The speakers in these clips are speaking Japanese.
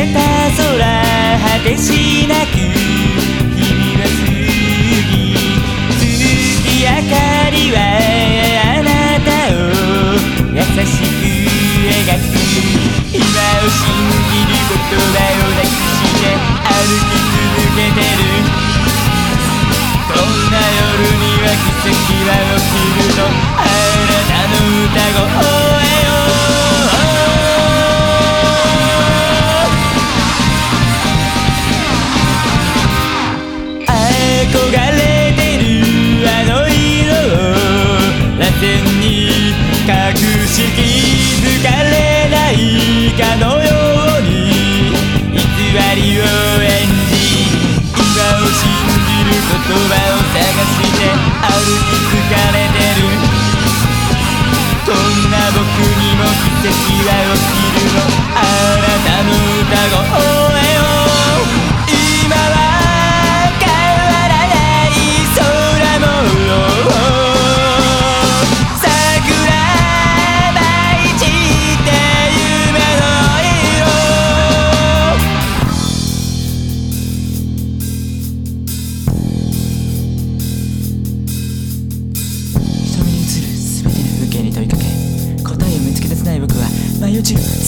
れた空果てしなく日々は過ぎ月明かりはあなたを優しく描く今を信じる言葉を抱きして歩き続けてるこんな夜には奇跡は起きるのあなたの歌声隠し気づかれないかのように偽りを演じ今を信じる言葉を探して歩き疲れ you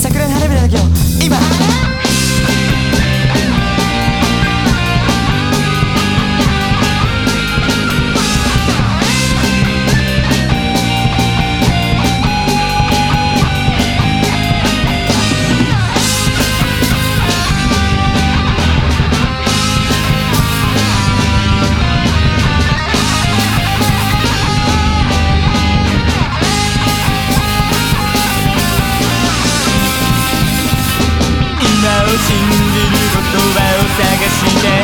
信じる言葉を探して